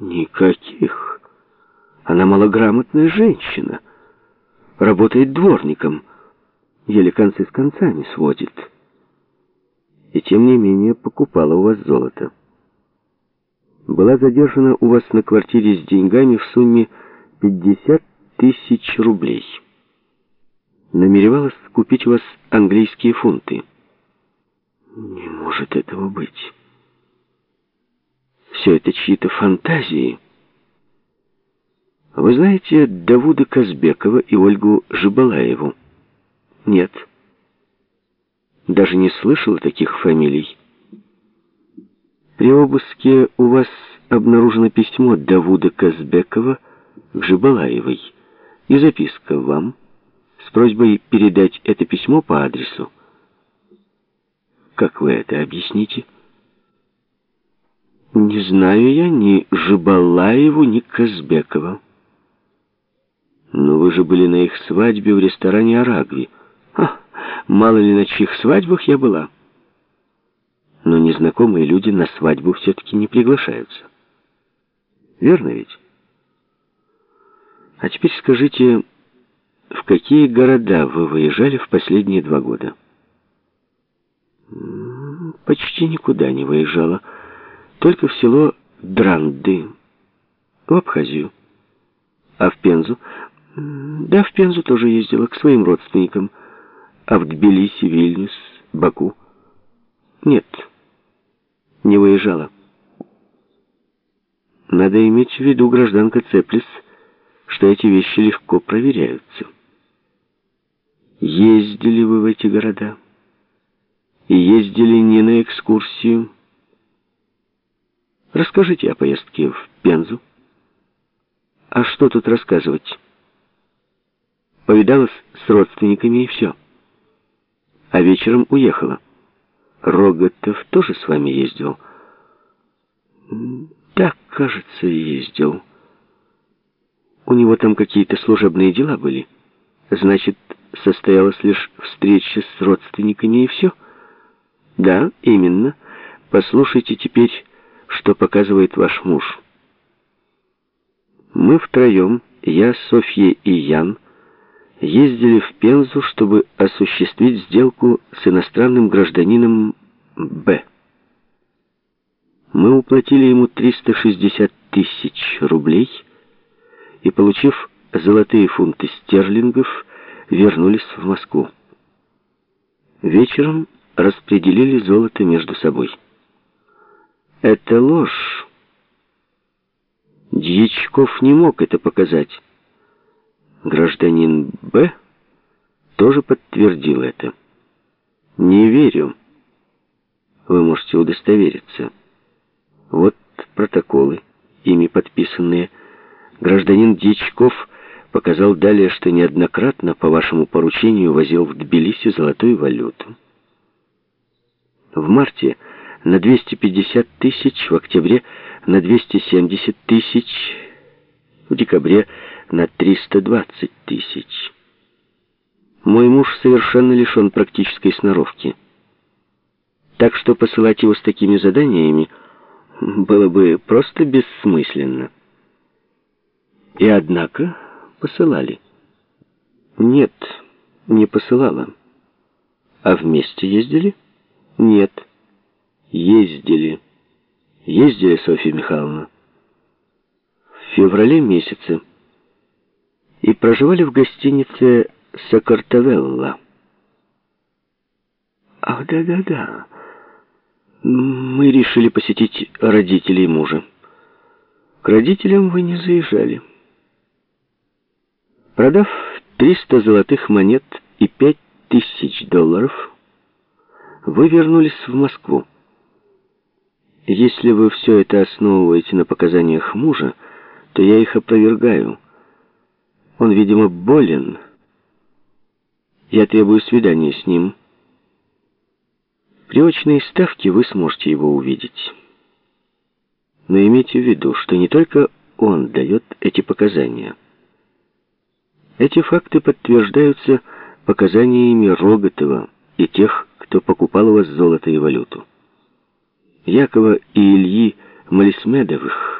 Никаких. Она малограмотная женщина. Работает дворником. Еле концы с концами сводит. И тем не менее покупала у вас золото. Была задержана у вас на квартире с деньгами в сумме 50 тысяч рублей. Намеревалась купить у вас английские фунты. Не может этого быть. Все это чьи-то фантазии. Вы знаете Давуда Казбекова и Ольгу Жибалаеву? Нет. Даже не слышал таких фамилий. При обыске у вас обнаружено письмо Давуда Казбекова к Жибалаевой и записка вам с просьбой передать это письмо по адресу. Как вы это объясните? Не знаю я ни Жибалаеву, ни Казбекова. Но вы же были на их свадьбе в ресторане «Арагви». Ха, мало ли на чьих свадьбах я была. Но незнакомые люди на свадьбу все-таки не приглашаются. Верно ведь? А теперь скажите, в какие города вы выезжали в последние два года? Почти никуда не выезжала. Только в село Дранды, в Абхазию. А в Пензу? Да, в Пензу тоже ездила, к своим родственникам. А в Тбилиси, Вильнюс, Баку? Нет, не выезжала. Надо иметь в виду, гражданка Цеплис, что эти вещи легко проверяются. Ездили вы в эти города? И ездили не на экскурсию? Расскажите о поездке в Пензу. А что тут рассказывать? Повидалась с родственниками и все. А вечером уехала. Роготов тоже с вами ездил? Так, кажется, ездил. У него там какие-то служебные дела были. Значит, состоялась лишь встреча с родственниками и все? Да, именно. Послушайте теперь, что показывает ваш муж. Мы втроем, я, Софья и Ян, ездили в Пензу, чтобы осуществить сделку с иностранным гражданином Б. Мы уплатили ему 360 тысяч рублей и, получив золотые фунты стерлингов, вернулись в Москву. Вечером распределили золото между собой. Это ложь. Дьячков не мог это показать. Гражданин Б тоже подтвердил это. Не верю. Вы можете удостовериться. Вот протоколы, ими подписанные. Гражданин Дьячков показал далее, что неоднократно по вашему поручению возил в Тбилиси золотую валюту. В марте на 250 тысяч, в октябре на 270 тысяч, в декабре на 320 тысяч. Мой муж совершенно лишен практической сноровки. Так что посылать его с такими заданиями было бы просто бессмысленно. И однако посылали. Нет, не посылала. А вместе ездили? Нет. Ездили. Ездили, Софья Михайловна. В феврале месяце. И проживали в гостинице Сакартавелла. Ах, да-да-да. Мы решили посетить родителей мужа. К родителям вы не заезжали. Продав 300 золотых монет и 5000 долларов, вы вернулись в Москву. Если вы все это основываете на показаниях мужа, то я их опровергаю. Он, видимо, болен. Я требую свидания с ним. При очной ставке вы сможете его увидеть. Но имейте в виду, что не только он дает эти показания. Эти факты подтверждаются показаниями Роготова и тех, кто покупал у вас золото и валюту. Якова и Ильи Малисмедовых